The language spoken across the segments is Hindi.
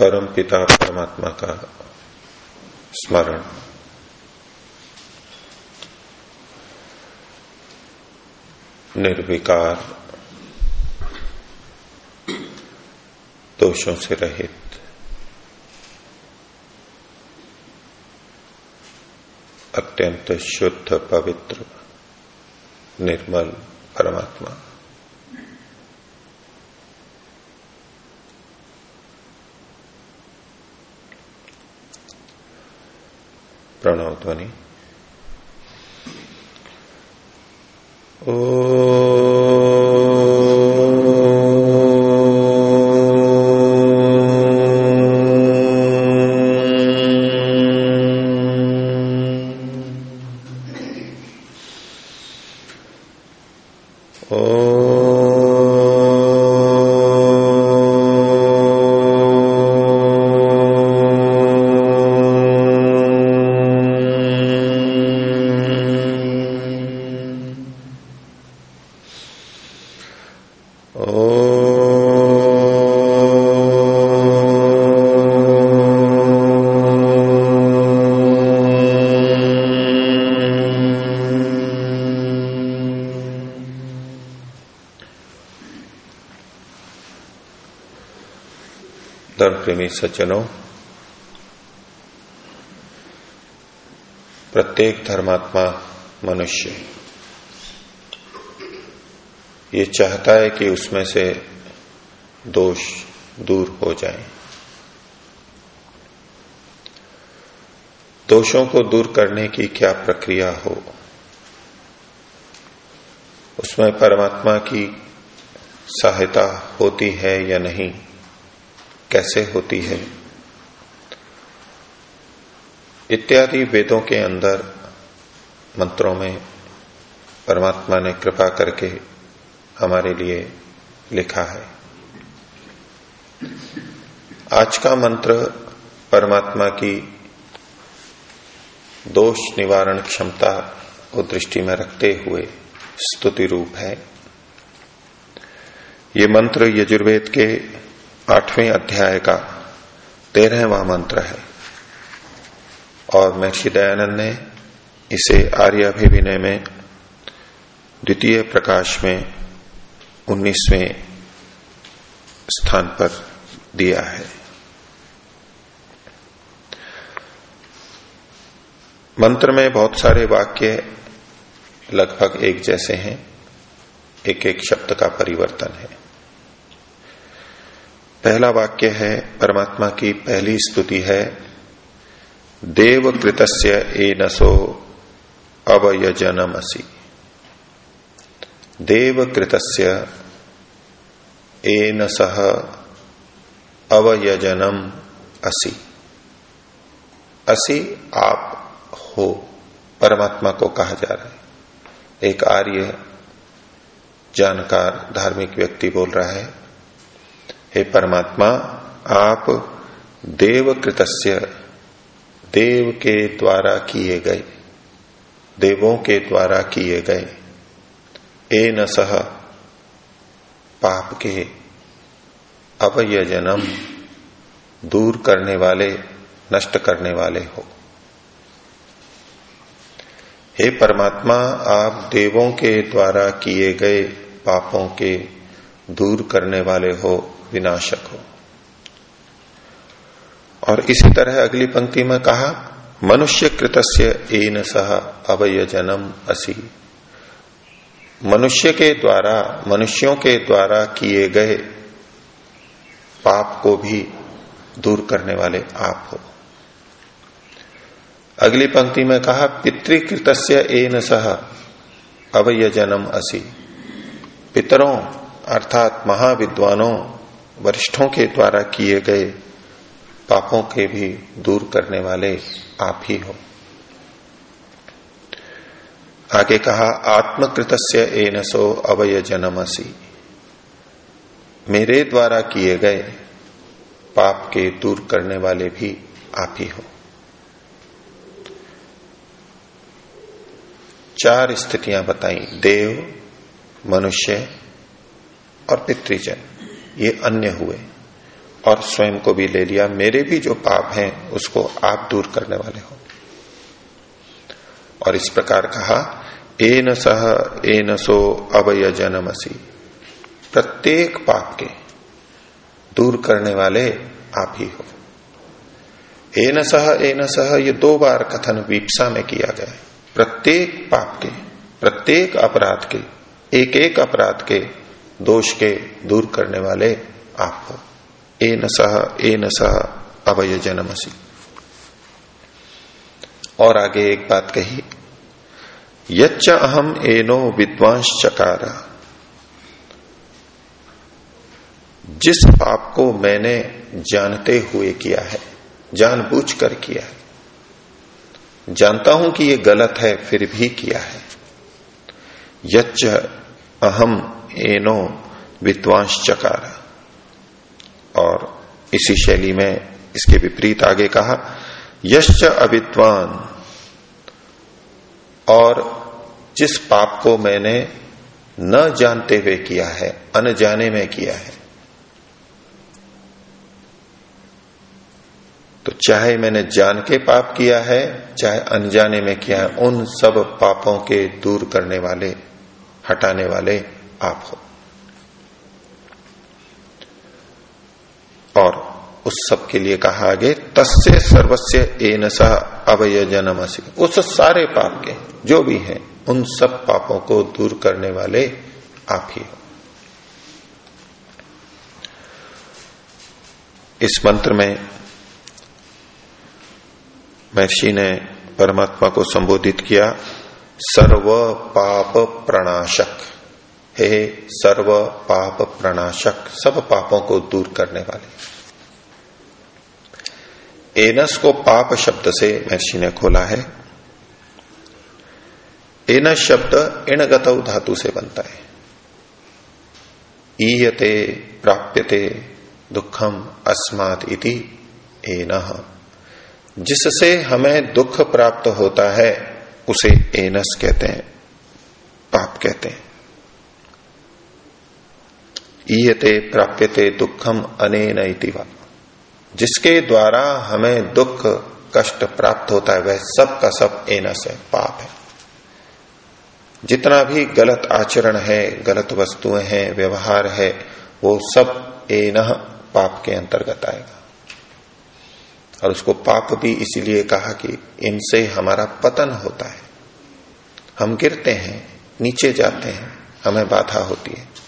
परम पिता परमात्मा का स्मरण। निर्विकार दोषों से रहित। अत्यंत शुद्ध पवित्र निर्मल परमात्मा। प्रणव ध्वनि ओ प्रेमी सज्जनों। प्रत्येक धर्मात्मा मनुष्य। ये चाहता है कि उसमें से दोष दूर हो जाए। दोषों को दूर करने की क्या प्रक्रिया हो? उसमें परमात्मा की सहायता होती है या नहीं? कैसे होती है? इत्यादि वेदों के अंदर, मंत्रों में परमात्मा ने कृपा करके हमारे लिए लिखा है। आज का मंत्र परमात्मा की दोष निवारण क्षमता को दृष्टि में रखते हुए स्तुति रूप है। ये मंत्र यजुर्वेद के आठवें अध्याय का तेरहवा मंत्र है। और महर्षि दयानंद ने इसे आर्य अभिविनय में, द्वितीय प्रकाश में, उन्नीसवें स्थान पर दिया है। मंत्र में बहुत सारे वाक्य लगभग एक जैसे हैं एक एक शब्द का परिवर्तन है। पहला वाक्य है, परमात्मा की पहली स्तुति है। देव कृतस्य ए नसो अवयजनमसी। देव कृतस्य ए सह अवयजनम असी। असी आप हो, परमात्मा को कहा जा रहा है। एक आर्य, जानकार, धार्मिक व्यक्ति बोल रहा है। हे परमात्मा, आप देव कृतस्य देव के द्वारा किए गए, देवों के द्वारा किए गए, ए न सह पाप के अवयजनम दूर करने वाले, नष्ट करने वाले हो। हे परमात्मा, आप देवों के द्वारा किए गए पापों के दूर करने वाले हो। विनाशक हो। और इसी तरह अगली पंक्ति में कहा मनुष्य कृतस्य एन सह अवयजनम असी। मनुष्य के द्वारा, मनुष्यों के द्वारा किए गए पाप को भी दूर करने वाले आप हो। अगली पंक्ति में कहा, पितृकृतस्य एन सह अवयजनम असी। पितरों, अर्थात महाविद्वानों वरिष्ठों के द्वारा किए गए पापों के भी दूर करने वाले आप ही हो। आगे कहा, आत्मकृतस्य एनसो अवय जनमसी मेरे द्वारा किए गए पाप के दूर करने वाले भी आप ही हो। चार स्थितियाँ बताई, देव, मनुष्य और पितृजन। ये अन्य हुए और स्वयं को भी ले लिया। मेरे भी जो पाप हैं, उसको आप दूर करने वाले हो। और इस प्रकार कहा, एन सह, एन सो अवय जनमसी। प्रत्येक पाप के दूर करने वाले आप ही हो। एन सह एन सह, ये दो बार कथन विपसा में किया गया प्रत्येक पाप के, प्रत्येक अपराध के एक एक अपराध के दोष के दूर करने वाले आप हो ए न सह, ए न सह अवय जनमसी और आगे एक बात कही। यच्च अहम एनो विद्वांस चकार जिस पाप को मैंने जानते हुए किया है, जानबूझकर किया है, जानता हूँ कि ये गलत है, फिर भी किया है। यच्च अहम एनो विद्वांस चकार। और इसी शैली में इसके विपरीत आगे कहा, यश्च अविद्वान, और जिस पाप को मैंने न जानते हुए किया है, अनजाने में किया है। तो चाहे मैंने जान के पाप किया है, चाहे अनजाने में किया है, उन सब पापों के दूर करने वाले, हटाने वाले आप हो और उस सब के लिए कहा आगे, तस्य सर्वस्य एन सह अवय जनमसी उस सारे पाप के, जो भी हैं, उन सब पापों को दूर करने वाले आप ही हो। इस मंत्र में महर्षि ने परमात्मा को संबोधित किया सर्व पाप प्रणाशक हे सर्व पाप प्रणाशक, सब पापों को दूर करने वाले। एनस को पाप शब्द से महर्षि ने खोला है। एनस शब्द इणगत धातु से बनता है। ईयते, प्राप्यते, दुखम अस्मात इति एन। जिससे हमें दुख प्राप्त होता है, उसे एनस कहते हैं, पाप कहते हैं। ईयते प्राप्यते दुखम अनेन जिसके द्वारा हमें दुख, कष्ट प्राप्त होता है, वह सब का सब एनस है पाप है। जितना भी गलत आचरण है, गलत वस्तुएँ हैं, व्यवहार है, वो सब एन पाप के अंतर्गत आएगा। और उसको पाप भी इसीलिए कहा कि इनसे हमारा पतन होता है। हम गिरते हैं, नीचे जाते हैं, हमें बाधा होती है।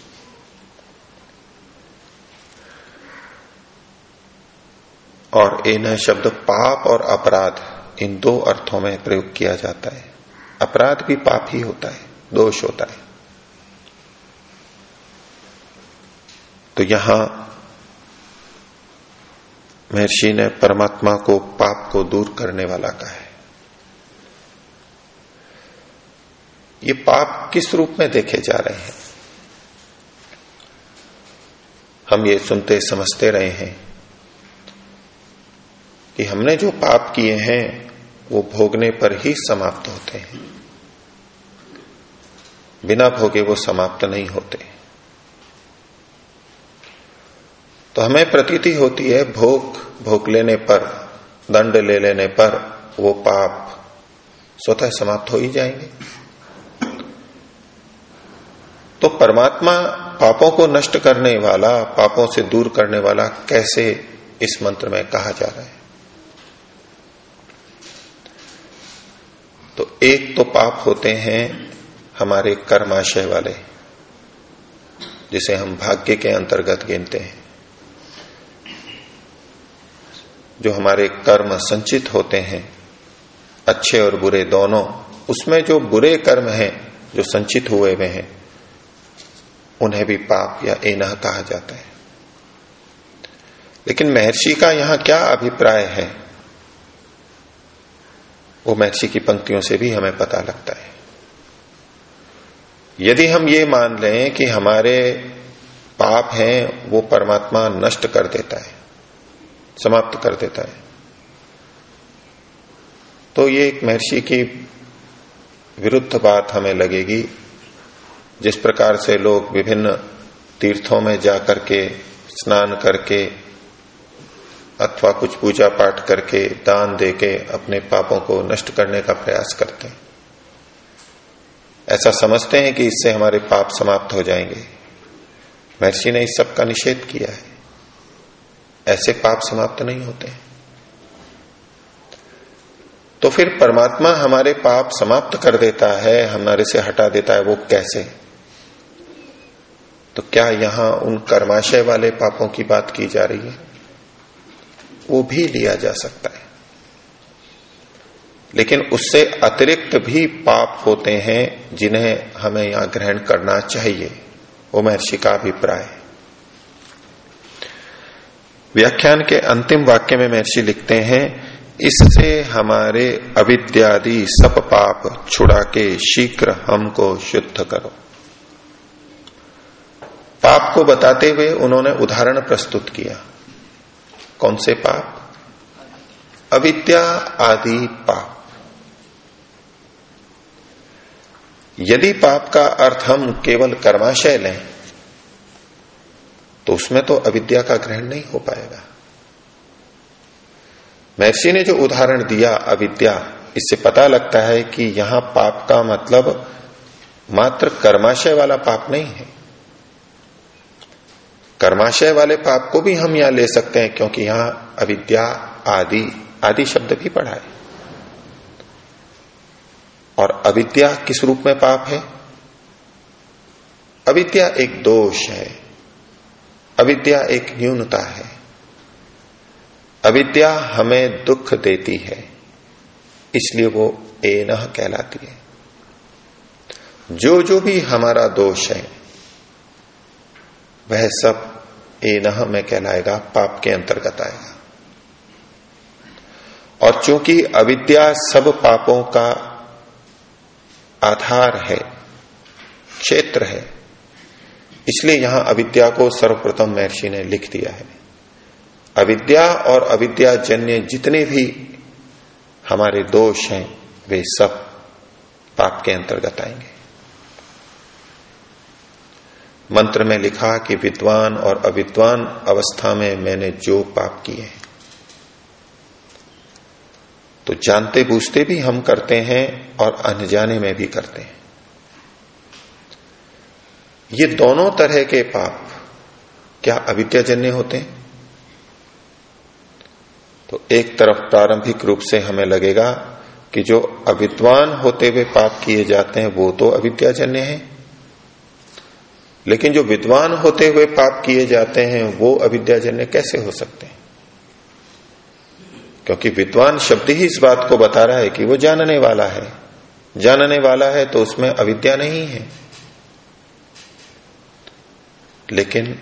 और इन शब्द पाप और अपराध, इन दो अर्थों में प्रयोग किया जाता है। अपराध भी पाप ही होता है, दोष होता है। तो यहाँ महर्षि ने परमात्मा को पाप को दूर करने वाला कहा है। ये पाप किस रूप में देखे जा रहे हैं? हम ये सुनते समझते रहे हैं कि हमने जो पाप किए हैं, वो भोगने पर ही समाप्त होते हैं। बिना भोगे वो समाप्त नहीं होते। तो हमें प्रतीति होती है भोग भोग लेने पर, दंड ले लेने पर वो पाप स्वतः समाप्त हो ही जाएँगे। तो परमात्मा पापों को नष्ट करने वाला, पापों से दूर करने वाला कैसे इस मंत्र में कहा जा रहा है? तो एक तो पाप होते हैं हमारे कर्माशय वाले, जिसे हम भाग्य के अंतर्गत गिनते हैं। जो हमारे कर्म संचित होते हैं, अच्छे और बुरे दोनों, उसमें जो बुरे कर्म हैं, जो संचित हुए हुए हैं, उन्हें भी पाप या एनह कहा जाता है। लेकिन महर्षि का यहाँ क्या अभिप्राय है? वो महर्षि की पंक्तियों से भी हमें पता लगता है। यदि हम ये मान लें कि हमारे पाप हैं, वो परमात्मा नष्ट कर देता है, समाप्त कर देता है। तो ये एक महर्षि की विरुद्ध बात हमें लगेगी, जिस प्रकार से लोग विभिन्न तीर्थों में जाकर के, स्नान करके अथवा कुछ पूजा पाठ करके, दान देके अपने पापों को नष्ट करने का प्रयास करते हैं। ऐसा समझते हैं कि इससे हमारे पाप समाप्त हो जाएँगे। महर्षि ने इस सब का निषेध किया है। ऐसे पाप समाप्त नहीं होते। तो फिर परमात्मा हमारे पाप समाप्त कर देता है, हमारे से हटा देता है, वो कैसे? तो क्या यहाँ उन कर्माशय वाले पापों की बात की जा रही है? वो भी लिया जा सकता है। लेकिन उससे अतिरिक्त भी पाप होते हैं जिन्हें हमें यहाँ ग्रहण करना चाहिए। वो महर्षि का अभिप्राय व्याख्यान के अंतिम वाक्य में महर्षि लिखते हैं, इससे हमारे अविद्यादि सप पाप छुड़ा के शीघ्र हमको शुद्ध करो। पाप को बताते हुए उन्होंने उदाहरण प्रस्तुत किया। कौन से पाप? अविद्या आदि पाप। यदि पाप का अर्थ हम केवल कर्माशय लें तो उसमें तो अविद्या का ग्रहण नहीं हो पाएगा। महर्षि ने जो उदाहरण दिया, अविद्या, इससे पता लगता है कि यहाँ पाप का मतलब मात्र कर्माशय वाला पाप नहीं है। कर्माशय वाले पाप को भी हम यहाँ ले सकते हैं, क्योंकि यहाँ अविद्या, आदि आदि शब्द भी पढ़ा है। और अविद्या किस रूप में पाप है? अविद्या एक दोष है। अविद्या एक न्यूनता है। अविद्या हमें दुख देती है, इसलिए वो ए न कहलाती है। जो जो भी हमारा दोष है वह सब ए न में कहलाएगा, पाप के अंतर्गत आएगा। और चूँकि अविद्या सब पापों का आधार है, क्षेत्र है, इसलिए यहाँ अविद्या को सर्वप्रथम महर्षि ने लिख दिया है। अविद्या और अविद्या जन्य जितने भी हमारे दोष हैं, वे सब पाप के अंतर्गत आएँगे। मंत्र में लिखा कि विद्वान और अविद्वान अवस्था में मैंने जो पाप किए हैं। तो जानते बूझते भी हम करते हैं और अनजाने में भी करते हैं। ये दोनों तरह के पाप क्या अविद्याजन्य होते हैं? तो एक तरफ़ प्रारंभिक रूप से हमें लगेगा कि जो अविद्वान होते हुए पाप किए जाते हैं, वो तो अविद्याजन्य है। लेकिन जो विद्वान होते हुए पाप किए जाते हैं, वो अविद्याजन्य कैसे हो सकते हैं? क्योंकि विद्वान शब्द ही इस बात को बता रहा है कि वो जानने वाला है। जानने वाला है तो उसमें अविद्या नहीं है। लेकिन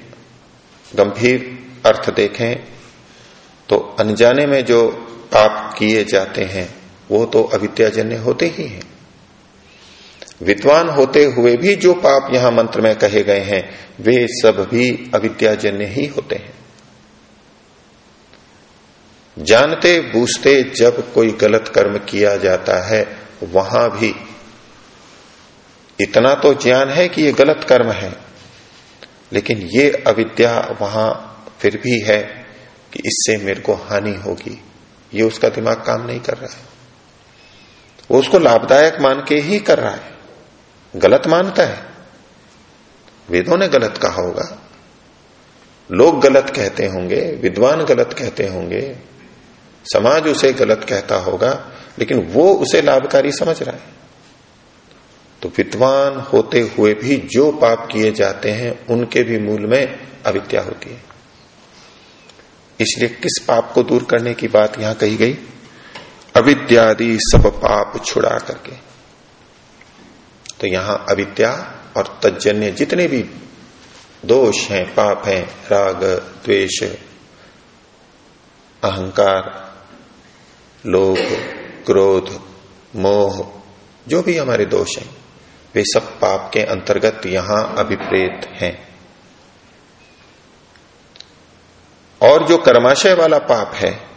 गंभीर अर्थ देखें तो अनजाने में जो पाप किए जाते हैं, वो तो अविद्याजन्य होते ही हैं। विद्वान होते हुए भी जो पाप यहाँ मंत्र में कहे गए हैं, वे सब भी अविद्याजन्य ही होते हैं। जानते, बूझते, जब कोई गलत कर्म किया जाता है, वहाँ भी इतना तो ज्ञान है कि ये गलत कर्म है, लेकिन ये अविद्या वहाँ फिर भी है कि इससे मेरे को हानि होगी। ये उसका दिमाग काम नहीं कर रहा है। वो उसको लाभदायक मान के ही कर रहा है। गलत मानता है। वेदों ने गलत कहा होगा। लोग गलत कहते होंगे, विद्वान गलत कहते होंगे, समाज उसे गलत कहता होगा, लेकिन वो उसे लाभकारी समझ रहा है। तो विद्वान होते हुए भी जो पाप किए जाते हैं, उनके भी मूल में अविद्या होती है। इसलिए किस पाप को दूर करने की बात यहाँ कही गई? अविद्यादि सब पाप छुड़ा करके। तो यहाँ अविद्या और तजन्य जितने भी दोष हैं, पाप हैं, राग, द्वेष, अहंकार, लोभ, क्रोध, मोह, जो भी हमारे दोष हैं, वे सब पाप के अंतर्गत यहाँ अभिप्रेत हैं। और जो कर्माशय वाला पाप है,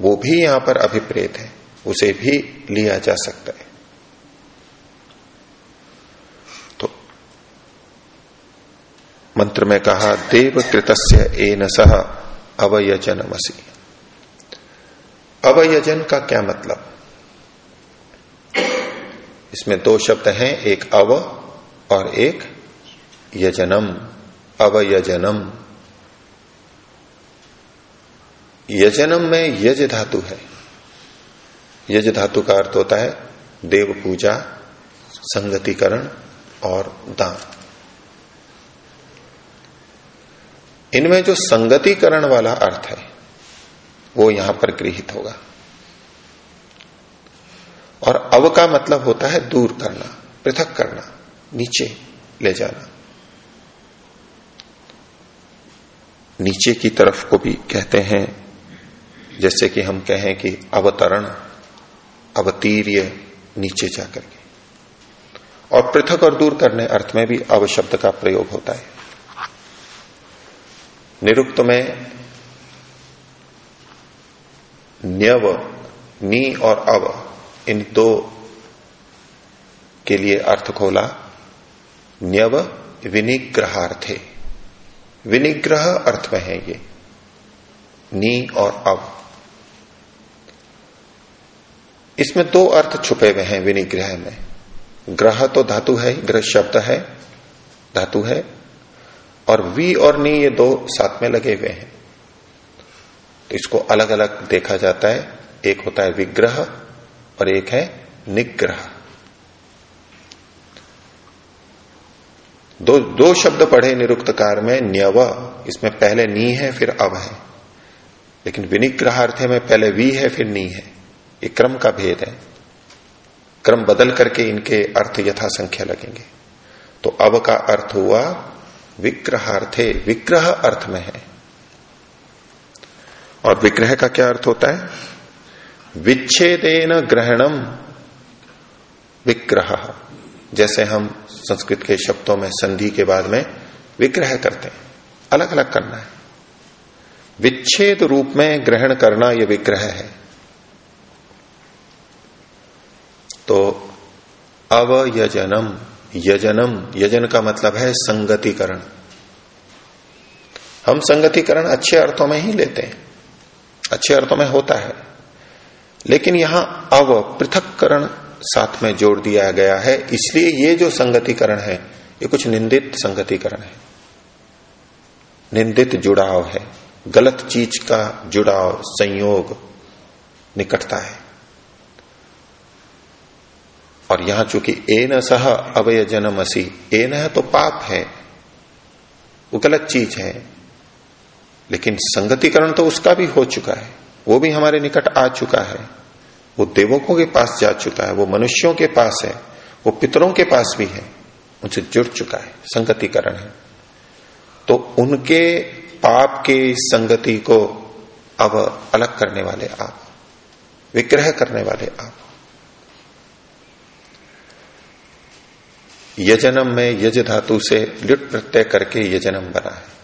वो भी यहाँ पर अभिप्रेत है, उसे भी लिया जा सकता है। मंत्र में कहा देव कृतस्य एन सह अवयजन अवयजनमसी। अवयजन का क्या मतलब? इसमें दो शब्द हैं, एक अव और एक यजनम। अवयजनम। यजनम में यज धातु है। यज धातु का अर्थ होता है देव पूजा संगतिकरण और दान। इनमें जो संगतिकरण वाला अर्थ है, वो यहाँ पर गृहित होगा। और अव का मतलब होता है दूर करना, पृथक करना, नीचे ले जाना। नीचे की तरफ़ को भी कहते हैं, जैसे कि हम कहें कि अवतरण, अवतीर्य, नीचे जाकर के। और पृथक और दूर करने अर्थ में भी अव शब्द का प्रयोग होता है। निरुक्त में न्यव, नी और अव, इन दो के लिए अर्थ खोला। न्यव विनिग्रहार्थे। विनिग्रह अर्थ में है ये। नी और अव। इसमें दो अर्थ छुपे हुए हैं विनिग्रह में। ग्रह तो धातु है, ग्रह शब्द है, धातु है और वी और नी ये दो साथ में लगे हुए हैं। तो इसको अलग अलग देखा जाता है। एक होता है विग्रह और एक है निग्रह। दो दो शब्द पढ़े निरुक्तकार में, न्यव, इसमें पहले नी है, फिर अव है। लेकिन विनिग्रहार्थ में पहले वी है, फिर नी है। ये क्रम का भेद है। क्रम बदल करके इनके अर्थ यथा संख्या लगेंगे। तो अब का अर्थ हुआ विग्रहार्थे, विग्रह अर्थ में है। और विग्रह का क्या अर्थ होता है? विच्छेदेन ग्रहणम विग्रह। जैसे हम संस्कृत के शब्दों में संधि के बाद में विग्रह करते हैं। अलग अलग करना है। विच्छेद रूप में ग्रहण करना यह विग्रह है। तो अवयजनम यजनम, यजन का मतलब है संगतिकरण। हम संगतिकरण अच्छे अर्थों में ही लेते हैं। अच्छे अर्थों में होता है। लेकिन यहाँ अव पृथककरण साथ में जोड़ दिया गया है। इसलिए ये जो संगतिकरण है, ये कुछ निंदित संगतिकरण है। निंदित जुड़ाव है। गलत चीज़ का जुड़ाव, संयोग निकटता है। और यहाँ चूँकि ए न सह अवय जन्म असी ए न तो पाप है, वो गलत चीज़ है, लेकिन संगतिकरण तो उसका भी हो चुका है, वो भी हमारे निकट आ चुका है, वो देवकों के पास जा चुका है, वो मनुष्यों के पास है, वो पितरों के पास भी है, उनसे जुड़ चुका है, संगतिकरण है। तो उनके पाप के संगति को अब अलग करने वाले आप, विग्रह करने वाले आप। यजनम में यज धातु से लुट प्रत्यय करके यजनम बना है।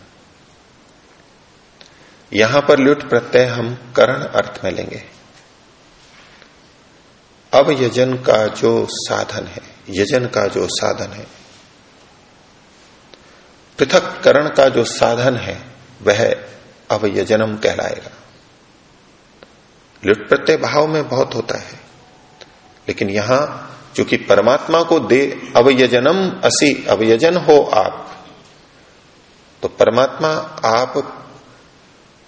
यहाँ पर लुट प्रत्यय हम करण अर्थ में लेंगे। अब यजन का जो साधन है, यजन का जो साधन है, पृथक करण का जो साधन है, वह अब यजनम कहलाएगा। लुट प्रत्यय भाव में बहुत होता है, लेकिन यहाँ क्योंकि परमात्मा को दे अवयजनम, असी अवयजन हो आप। तो परमात्मा आप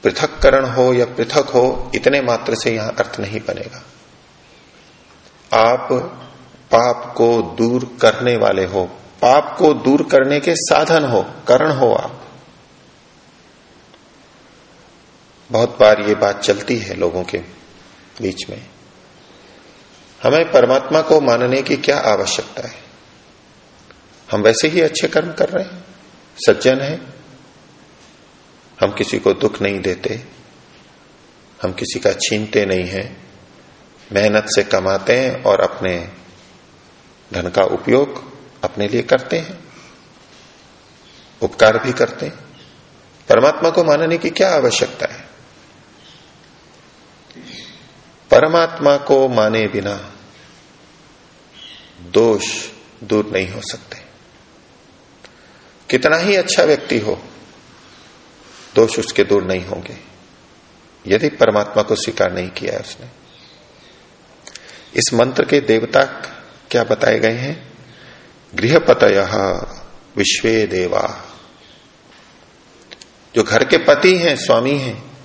पृथककरण हो या पृथक हो, इतने मात्र से यहाँ अर्थ नहीं बनेगा। आप पाप को दूर करने वाले हो। पाप को दूर करने के साधन हो, करण हो आप। बहुत बार ये बात चलती है लोगों के बीच में। हमें परमात्मा को मानने की क्या आवश्यकता है? हम वैसे ही अच्छे कर्म कर रहे हैं, सज्जन है। हम किसी को दुख नहीं देते, हम किसी का छीनते नहीं हैं। मेहनत से कमाते हैं और अपने धन का उपयोग अपने लिए करते हैं, उपकार भी करते हैं। परमात्मा को मानने की क्या आवश्यकता है? परमात्मा को माने बिना दोष दूर नहीं हो सकते। कितना ही अच्छा व्यक्ति हो, दोष उसके दूर नहीं होंगे। यदि परमात्मा को स्वीकार नहीं किया है उसने। इस मंत्र के देवता क्या बताए गए हैं? गृहपत विश्व देवा। जो घर के पति हैं, स्वामी हैं।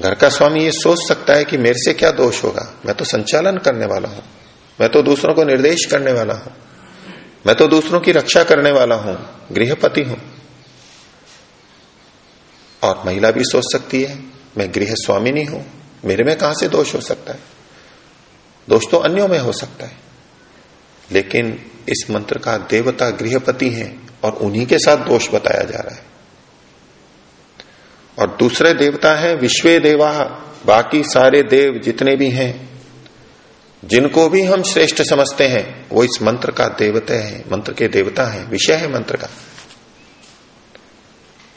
घर का स्वामी ये सोच सकता है कि मेरे से क्या दोष होगा? मैं तो संचालन करने वाला हूँ। मैं तो दूसरों को निर्देश करने वाला हूँ। मैं तो दूसरों की रक्षा करने वाला हूँ, गृहपति हूँ। और महिला भी सोच सकती है, मैं गृह स्वामी नहीं हूँ, मेरे में कहाँ से दोष हो सकता है? दोष तो अन्यों में हो सकता है। लेकिन इस मंत्र का देवता गृहपति है और उन्हीं के साथ दोष बताया जा रहा है। और दूसरे देवता है, विश्व देवा, बाकी सारे देव जितने भी हैं जिनको भी हम श्रेष्ठ समझते हैं, वो इस मंत्र का देवता है, मंत्र के देवता है, विषय है मंत्र का।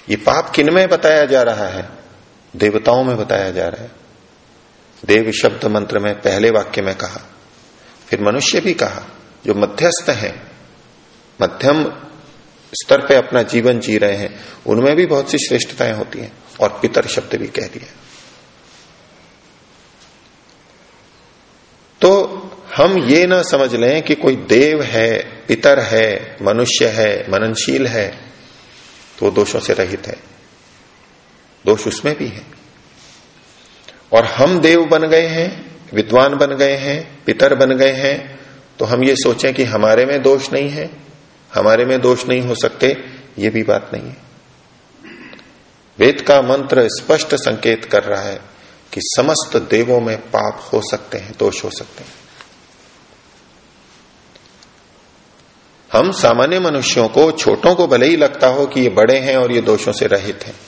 ये पाप किन में बताया जा रहा है? देवताओं में बताया जा रहा है। देव शब्द मंत्र में, पहले वाक्य में कहा। फिर मनुष्य भी कहा, जो मध्यस्थ है, मध्यम स्तर पे अपना जीवन जी रहे हैं, उनमें भी बहुत सी श्रेष्ठताएँ होती हैं, और पितर शब्द भी कह दिया। तो हम ये ना समझ लें कि कोई देव है पितर है, मनुष्य है, मननशील है तो दोषों से रहित है। दोष उसमें भी है। और हम देव बन गए हैं, विद्वान बन गए हैं, पितर बन गए हैं तो हम ये सोचें कि हमारे में दोष नहीं है, हमारे में दोष नहीं हो सकते, ये भी बात नहीं है। वेद का मंत्र स्पष्ट संकेत कर रहा है कि समस्त देवों में पाप हो सकते हैं, दोष हो सकते हैं। हम सामान्य मनुष्यों को, छोटों को भले ही लगता हो कि ये बड़े हैं और ये दोषों से रहित हैं।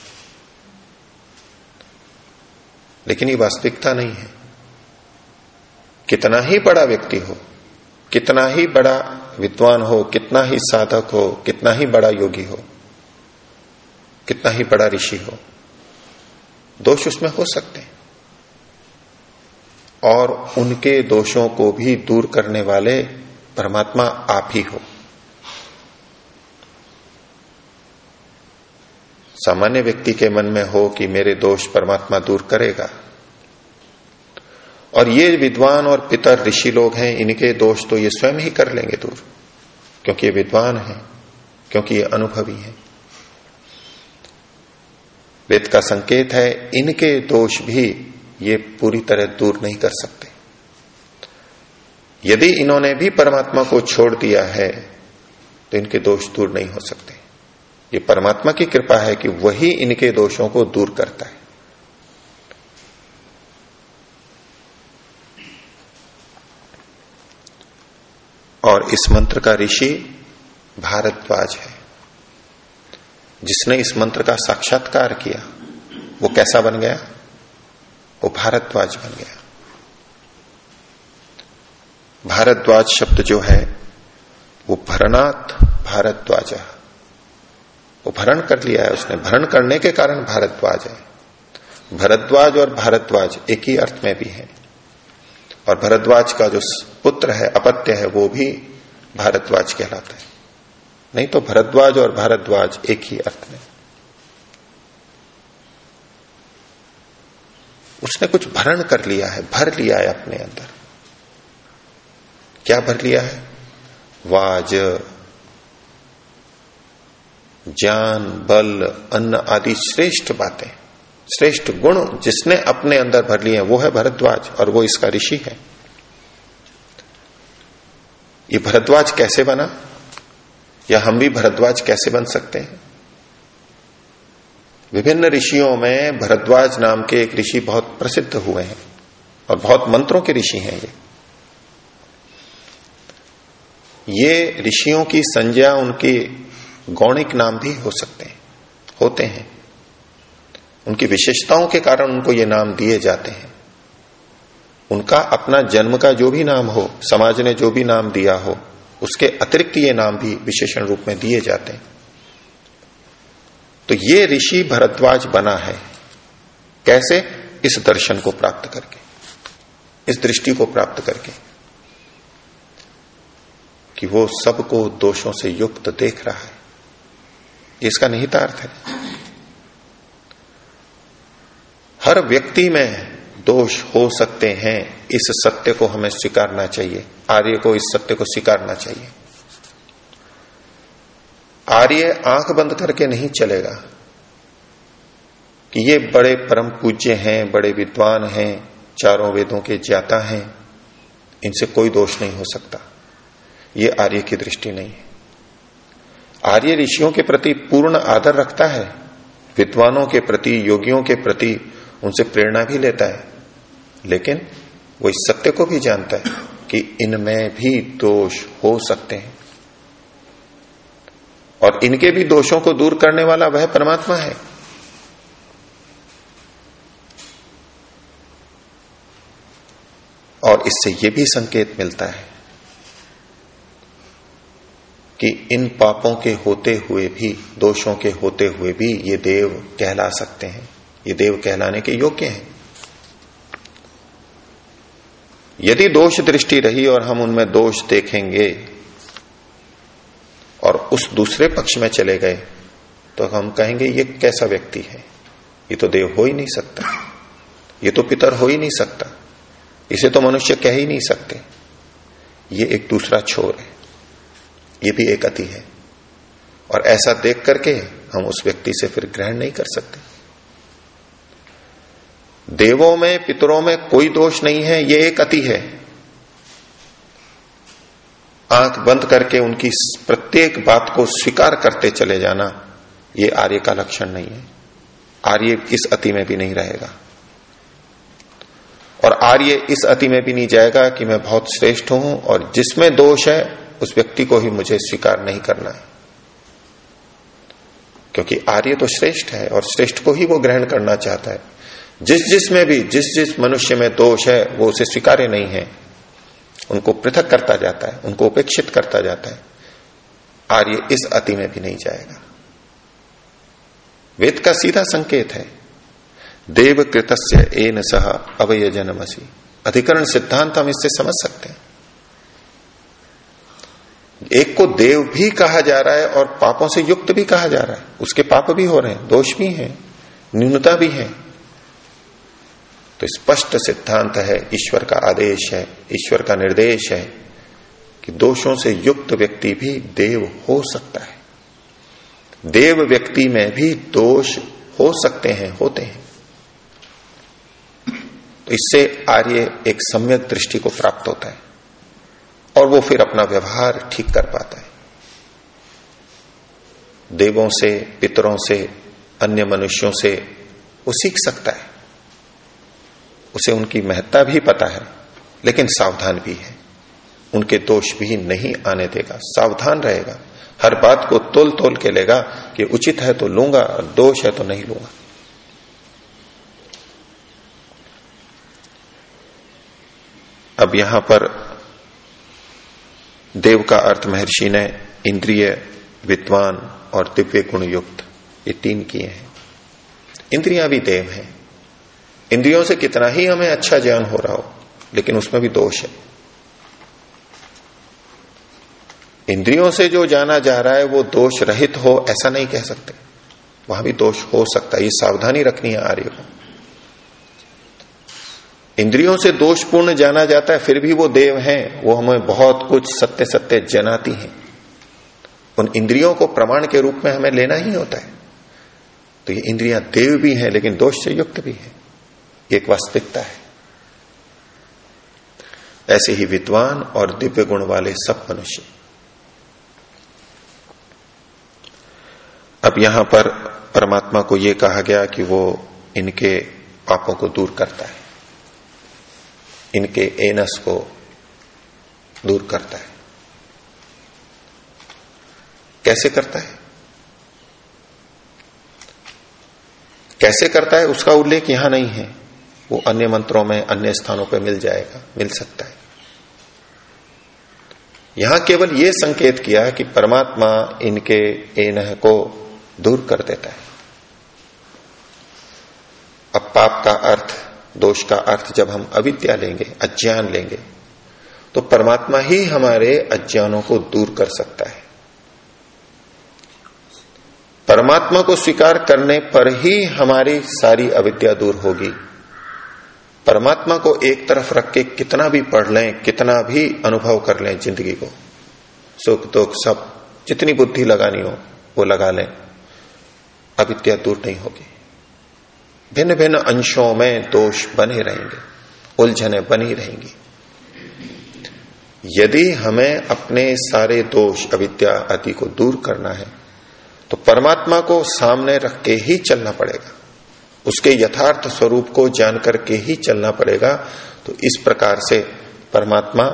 लेकिन ये वास्तविकता नहीं है। कितना ही बड़ा व्यक्ति हो, कितना ही बड़ा विद्वान हो, कितना ही साधक हो, कितना ही बड़ा योगी हो, कितना ही बड़ा ऋषि हो, दोष उसमें हो सकते हैं। और उनके दोषों को भी दूर करने वाले परमात्मा आप ही हो। सामान्य व्यक्ति के मन में हो कि मेरे दोष परमात्मा दूर करेगा। और ये विद्वान और पितर ऋषि लोग हैं, इनके दोष तो ये स्वयं ही कर लेंगे दूर, क्योंकि ये विद्वान है, क्योंकि ये अनुभवी है। वेद का संकेत है, इनके दोष भी ये पूरी तरह दूर नहीं कर सकते। यदि इन्होंने भी परमात्मा को छोड़ दिया है तो इनके दोष दूर नहीं हो सकते। ये परमात्मा की कृपा है कि वही इनके दोषों को दूर करता है। और इस मंत्र का ऋषि भारद्वाज है। जिसने इस मंत्र का साक्षात्कार किया, वो कैसा बन गया? वो भारद्वाज बन गया। भारद्वाज शब्द जो है, वो भरनाथ भारद्वाज। वो भरण कर लिया है उसने। भरण करने के कारण भारद्वाज है। भरद्वाज और भारद्वाज एक ही अर्थ में भी है। और भरद्वाज का जो पुत्र है, अपत्य है, वो भी भारद्वाज कहलाता है। नहीं तो भरद्वाज और भारद्वाज एक ही अर्थ में। उसने कुछ भरण कर लिया है, भर लिया है अपने अंदर। क्या भर लिया है? वाज, ज्ञान, बल, अन्न आदि श्रेष्ठ बातें। श्रेष्ठ गुण जिसने अपने अंदर भर लिए हैं, वो है भरद्वाज, और वो इसका ऋषि है। ये भरद्वाज कैसे बना? या हम भी भरद्वाज कैसे बन सकते हैं? विभिन्न ऋषियों में भरद्वाज नाम के एक ऋषि बहुत प्रसिद्ध हुए हैं और बहुत मंत्रों के ऋषि हैं ये। ये ऋषियों की संज्ञा उनके गौणिक नाम भी हो सकते हैं, होते हैं। उनकी विशेषताओं के कारण उनको ये नाम दिए जाते हैं। उनका अपना जन्म का जो भी नाम हो, समाज ने जो भी नाम दिया हो, उसके अतिरिक्त ये नाम भी विशेषण रूप में दिए जाते हैं। तो ये ऋषि भरद्वाज बना है। कैसे? इस दर्शन को प्राप्त करके। इस दृष्टि को प्राप्त करके। कि वो सबको दोषों से युक्त देख रहा है। इसका निहितार्थ है। हर व्यक्ति में दोष हो सकते हैं। इस सत्य को हमें स्वीकारना चाहिए। आर्य को इस सत्य को स्वीकारना चाहिए। आर्य आँख बंद करके नहीं चलेगा। कि ये बड़े परम पूज्य हैं, बड़े विद्वान हैं, चारों वेदों के ज्ञाता हैं, इनसे कोई दोष नहीं हो सकता। ये आर्य की दृष्टि नहीं है। आर्य ऋषियों के प्रति पूर्ण आदर रखता है, विद्वानों के प्रति, योगियों के प्रति उनसे प्रेरणा भी लेता है। लेकिन वो इस सत्य को भी जानता है कि इनमें भी दोष हो सकते हैं। और इनके भी दोषों को दूर करने वाला वह परमात्मा है। और इससे यह भी संकेत मिलता है कि इन पापों के होते हुए भी, दोषों के होते हुए भी ये देव कहला सकते हैं। ये देव कहलाने के योग्य हैं। यदि दोष दृष्टि रही और हम उनमें दोष देखेंगे और उस दूसरे पक्ष में चले गए तो हम कहेंगे, ये कैसा व्यक्ति है? ये तो देव हो ही नहीं सकता। ये तो पितर हो ही नहीं सकता। इसे तो मनुष्य कह ही नहीं सकते। ये एक दूसरा छोर है। ये भी एक अति है। और ऐसा देख करके हम उस व्यक्ति से फिर ग्रहण नहीं कर सकते। देवों में, पितरों में कोई दोष नहीं है। ये एक अति है। आँख बंद करके उनकी प्रत्येक बात को स्वीकार करते चले जाना, ये आर्य का लक्षण नहीं है। आर्य इस अति में भी नहीं रहेगा। और आर्य इस अति में भी नहीं जाएगा कि मैं बहुत श्रेष्ठ हूँ और जिसमें दोष है, उस व्यक्ति को ही मुझे स्वीकार नहीं करना है। क्योंकि आर्य तो श्रेष्ठ है और श्रेष्ठ को ही वो ग्रहण करना चाहता है। जिस जिस में भी, जिस जिस मनुष्य में दोष है, वो उसे स्वीकार्य नहीं है। उनको पृथक करता जाता है, उनको उपेक्षित करता जाता है। आर्य इस अति में भी नहीं जाएगा। वेद का सीधा संकेत है। देव कृतस्य एन सह अवय जनमसी अधिकरण सिद्धांत हम इससे समझ सकते हैं। एक को देव भी कहा जा रहा है और पापों से युक्त भी कहा जा रहा है। उसके पाप भी हो रहे हैं, दोष भी हैं, न्यूनता भी है। तो स्पष्ट सिद्धांत है, ईश्वर का आदेश है, ईश्वर का निर्देश है कि दोषों से युक्त व्यक्ति भी देव हो सकता है। देव व्यक्ति में भी दोष हो सकते हैं, होते हैं। तो इससे आर्य एक सम्यक दृष्टि को प्राप्त होता है और वो फिर अपना व्यवहार ठीक कर पाता है। देवों से, पितरों से, अन्य मनुष्यों से वो सीख सकता है। उसे उनकी महत्ता भी पता है, लेकिन सावधान भी है। उनके दोष भी नहीं आने देगा, सावधान रहेगा। हर बात को तोल तोल के लेगा कि उचित है तो लूँगा और दोष है तो नहीं लूँगा। अब यहाँ पर देव का अर्थ महर्षि ने इंद्रिय, विद्वान और दिव्य गुण युक्त ये तीन किए हैं। इंद्रियाँ भी देव हैं। इंद्रियों से कितना ही हमें अच्छा ज्ञान हो रहा हो, लेकिन उसमें भी दोष है। इंद्रियों से जो जाना जा रहा है, वो दोष रहित हो, ऐसा नहीं कह सकते। वहाँ भी दोष हो सकता है, ये सावधानी रखनी है आर्य को। इंद्रियों से दोषपूर्ण जाना जाता है, फिर भी वो देव हैं, वो हमें बहुत कुछ सत्य सत्य जनाती हैं। उन इंद्रियों को प्रमाण के रूप में हमें लेना ही होता है। तो ये इंद्रियाँ देव भी हैं, लेकिन दोष से युक्त भी है। एक वास्तविकता है। ऐसे ही विद्वान और दिव्य गुण वाले सब मनुष्य। अब यहाँ पर परमात्मा को यह कहा गया कि वो इनके पापों को दूर करता है। इनके एनस को दूर करता है। कैसे करता है? कैसे करता है उसका उल्लेख यहाँ नहीं है। वो अन्य मंत्रों में, अन्य स्थानों पर मिल जाएगा, मिल सकता है। यहाँ केवल ये संकेत किया कि परमात्मा इनके एनह को दूर कर देता है। अब पाप का अर्थ, दोष का अर्थ जब हम अविद्या लेंगे, अज्ञान लेंगे तो परमात्मा ही हमारे अज्ञानों को दूर कर सकता है। परमात्मा को स्वीकार करने पर ही हमारी सारी अविद्या दूर होगी। परमात्मा को एक तरफ़ रख के कितना भी पढ़ लें, कितना भी अनुभव कर लें ज़िंदगी को। सुख दुख सब, जितनी बुद्धि लगानी हो, वो लगा लें। अविद्या दूर नहीं होगी। भिन्न भिन्न अंशों में दोष बने रहेंगे, उलझने बनी रहेंगी। यदि हमें अपने सारे दोष, अविद्या आदि को दूर करना है तो परमात्मा को सामने रख के ही चलना पड़ेगा। उसके यथार्थ स्वरूप को जान करके ही चलना पड़ेगा। तो इस प्रकार से परमात्मा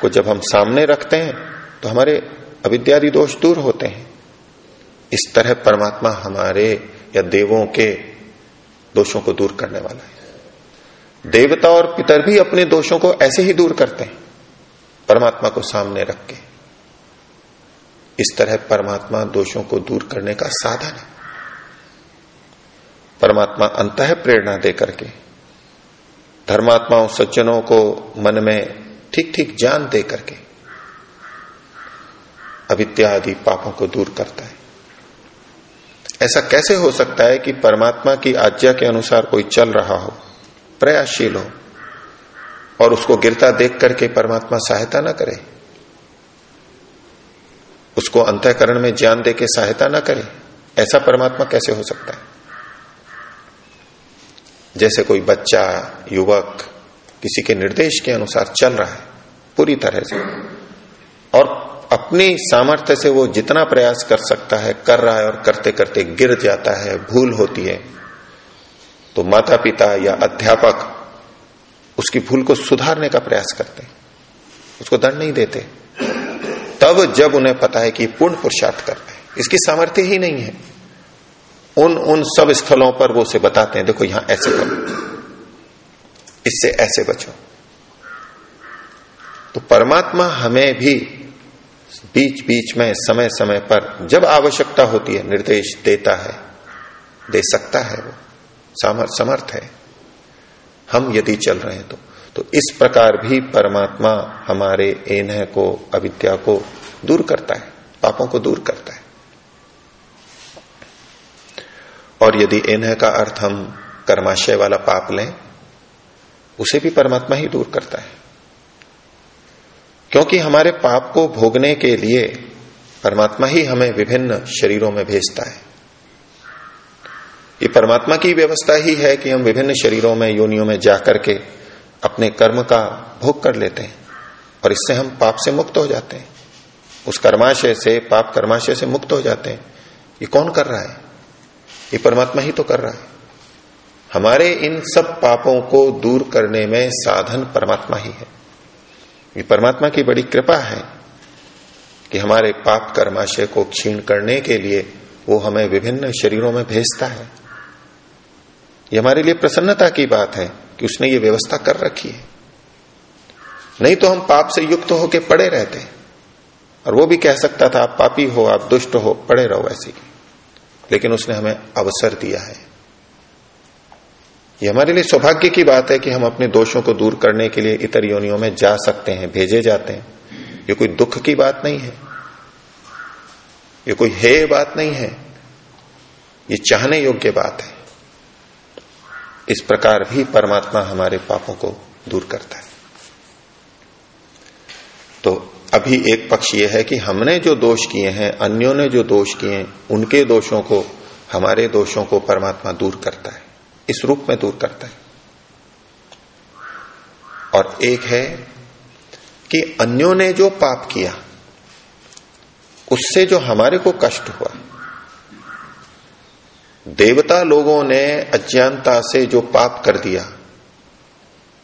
को जब हम सामने रखते हैं तो हमारे अविद्यादि दोष दूर होते हैं। इस तरह परमात्मा हमारे या देवों के दोषों को दूर करने वाला है। देवता और पितर भी अपने दोषों को ऐसे ही दूर करते हैं, परमात्मा को सामने रख के। इस तरह परमात्मा दोषों को दूर करने का साधन है। परमात्मा अंत प्रेरणा दे करके धर्मात्माओं, सज्जनों को मन में ठीक ठीक ज्ञान दे करके अविद्या आदि पापों को दूर करता है। ऐसा कैसे हो सकता है कि परमात्मा की आज्ञा के अनुसार कोई चल रहा हो, प्रयासशील हो, और उसको गिरता देख करके परमात्मा सहायता ना करे? उसको अंतकरण में ज्ञान दे के सहायता ना करे? ऐसा परमात्मा कैसे हो सकता है? जैसे कोई बच्चा, युवक किसी के निर्देश के अनुसार चल रहा है, पूरी तरह से। और अपनी सामर्थ्य से वो जितना प्रयास कर सकता है, कर रहा है और करते करते गिर जाता है, भूल होती है तो माता पिता या अध्यापक उसकी भूल को सुधारने का प्रयास करते हैं। उसको दंड नहीं देते। तब जब उन्हें पता है कि पूर्ण पुरुषार्थ कर रहे हैं। इसकी सामर्थ्य ही नहीं है। उन उन सब स्थलों पर वो उसे बताते हैं, देखो यहाँ ऐसे करो। इससे ऐसे बचो। तो परमात्मा हमें भी बीच बीच में समय समय पर जब आवश्यकता होती है, निर्देश देता है, दे सकता है वो। सामर्थ समर्थ है। हम यदि चल रहे हैं तो तो इस प्रकार भी परमात्मा हमारे एनह को, अविद्या को दूर करता है, पापों को दूर करता है। और यदि एनह का अर्थ हम कर्माशय वाला पाप लें, उसे भी परमात्मा ही दूर करता है। क्योंकि हमारे पाप को भोगने के लिए परमात्मा ही हमें विभिन्न शरीरों में भेजता है। ये परमात्मा की व्यवस्था ही है कि हम विभिन्न शरीरों में, योनियों में जाकर के अपने कर्म का भोग कर लेते हैं और इससे हम पाप से मुक्त हो जाते हैं। उस कर्माशय से, पाप कर्माशय से मुक्त हो जाते हैं। ये कौन कर रहा है? ये परमात्मा ही तो कर रहा है। हमारे इन सब पापों को दूर करने में साधन परमात्मा ही है। ये परमात्मा की बड़ी कृपा है कि हमारे पाप कर्माशय को क्षीण करने के लिए वो हमें विभिन्न शरीरों में भेजता है। ये हमारे लिए प्रसन्नता की बात है कि उसने ये व्यवस्था कर रखी है। नहीं तो हम पाप से युक्त होकर पड़े रहते और वो भी कह सकता था, आप पापी हो, आप दुष्ट हो, पड़े रहो ऐसे की लेकिन उसने हमें अवसर दिया है। ये हमारे लिए सौभाग्य की बात है कि हम अपने दोषों को दूर करने के लिए इतर योनियों में जा सकते हैं, भेजे जाते हैं। ये कोई दुख की बात नहीं है। ये कोई हे बात नहीं है। ये चाहने योग्य बात है। इस प्रकार भी परमात्मा हमारे पापों को दूर करता है। तो अभी एक पक्ष यह है कि हमने जो दोष किए हैं, अन्यों ने जो दोष किए हैं, उनके दोषों को, हमारे दोषों को परमात्मा दूर करता है। इस रूप में दूर करता है। और एक है कि अन्यों ने जो पाप किया, उससे जो हमारे को कष्ट हुआ, देवता लोगों ने अज्ञानता से जो पाप कर दिया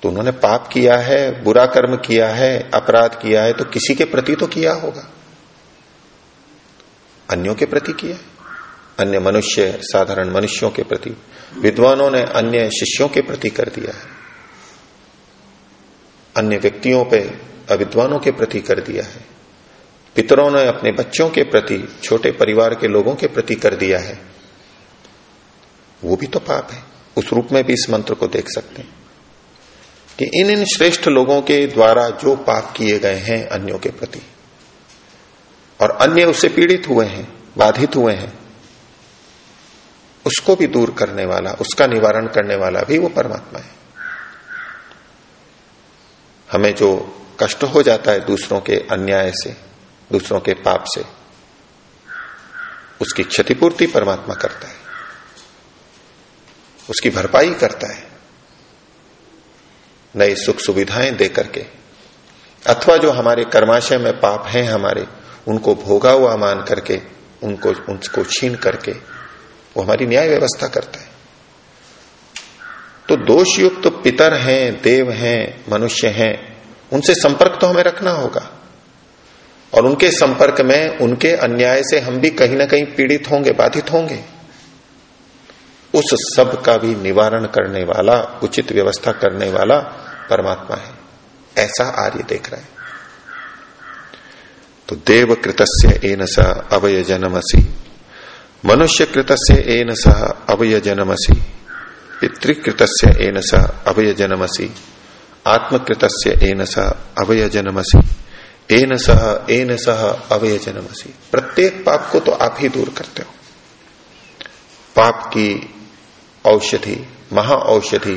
तो उन्होंने पाप किया है, बुरा कर्म किया है, अपराध किया है तो किसी के प्रति तो किया होगा। अन्यों के प्रति किया अन्य मनुष्य, साधारण मनुष्यों के प्रति, विद्वानों ने अन्य शिष्यों के प्रति कर दिया है। अन्य व्यक्तियों पे अविद्वानों के प्रति कर दिया है। पितरों ने अपने बच्चों के प्रति, छोटे परिवार के लोगों के प्रति कर दिया है। वो भी तो पाप है। उस रूप में भी इस मंत्र को देख सकते हैं। कि इन इन श्रेष्ठ लोगों के द्वारा जो पाप किए गए हैं अन्यों के प्रति। और अन्य उससे पीड़ित हुए हैं, बाधित हुए हैं, उसको भी दूर करने वाला, उसका निवारण करने वाला भी वो परमात्मा है। हमें जो कष्ट हो जाता है दूसरों के अन्याय से, दूसरों के पाप से, उसकी क्षतिपूर्ति परमात्मा करता है। उसकी भरपाई करता है। नई सुख सुविधाएँ दे करके। अथवा जो हमारे कर्माशय में पाप हैं हमारे, उनको भोगा हुआ मान करके, उनको उनको छीन करके, वो हमारी न्याय व्यवस्था करता है। तो दोषयुक्त तो पितर हैं, देव हैं, मनुष्य हैं, उनसे संपर्क तो हमें रखना होगा। और उनके संपर्क में, उनके अन्याय से हम भी कहीं ना कहीं पीड़ित होंगे, बाधित होंगे। उस सब का भी निवारण करने वाला, उचित व्यवस्था करने वाला परमात्मा है। ऐसा आर्य देख रहा है। तो देव कृतस्य एन स अवय जनमसी मनुष्य कृतस्य एन सह अवय जनमसी पितृकृतस्य एन स अवय जनमसी आत्मकृतस्य एन स अवय जनमसी एन सह एन सह अवय जनमसी प्रत्येक पाप को तो आप ही दूर करते हो। पाप की औषधि, महा औषधि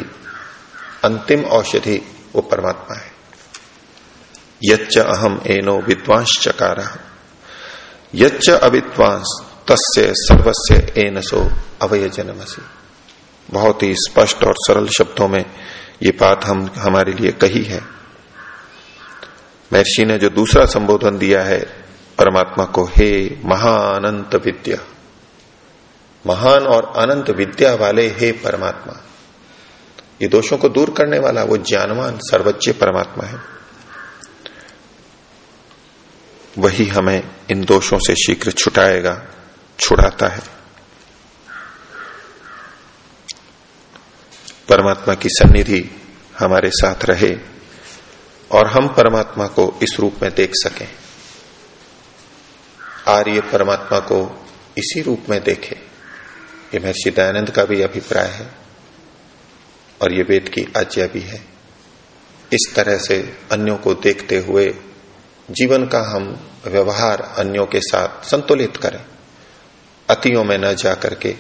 अंतिम औषधि वो परमात्मा है। यच्च अहम एनो विद्वांस चकार यच्च अविद्वांस तस्य सर्वस्य एनसो अवय जनमसी बहुत ही स्पष्ट और सरल शब्दों में ये बात हम, हमारे लिए कही है। महर्षि ने जो दूसरा संबोधन दिया है, परमात्मा को, हे महानंत विद्या, महान और अनंत विद्या वाले हे परमात्मा ये दोषों को दूर करने वाला वो ज्ञानवान, सर्वोच्च परमात्मा है। वही हमें इन दोषों से शीघ्र छुटाएगा, छुड़ाता है। परमात्मा की सन्निधि हमारे साथ रहे और हम परमात्मा को इस रूप में देख सकें। आर्य परमात्मा को इसी रूप में देखे। ये महर्षि दयानंद का भी अभिप्राय है। और ये वेद की आज्ञा भी है। इस तरह से अन्यों को देखते हुए जीवन का हम व्यवहार अन्यों के साथ संतुलित करें। अतियों में न जा करके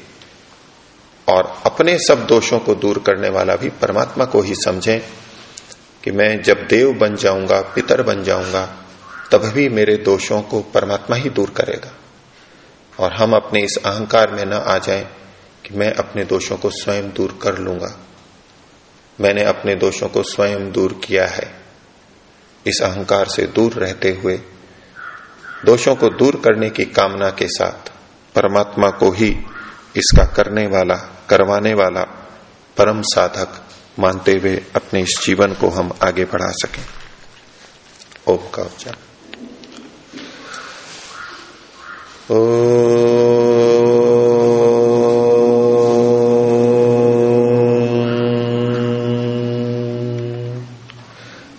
और अपने सब दोषों को दूर करने वाला भी परमात्मा को ही समझें कि मैं जब देव बन जाऊँगा, पितर बन जाऊँगा, तब भी मेरे दोषों को परमात्मा ही दूर करेगा। और हम अपने इस अहंकार में न आ जाएँ कि मैं अपने दोषों को स्वयं दूर कर लूँगा। मैंने अपने दोषों को स्वयं दूर किया है। इस अहंकार से दूर रहते हुए, दोषों को दूर करने की कामना के साथ, परमात्मा को ही इसका करने वाला, करवाने वाला परम साधक मानते हुए अपने इस जीवन को हम आगे बढ़ा सकें। ओम का उच्चारण। ओ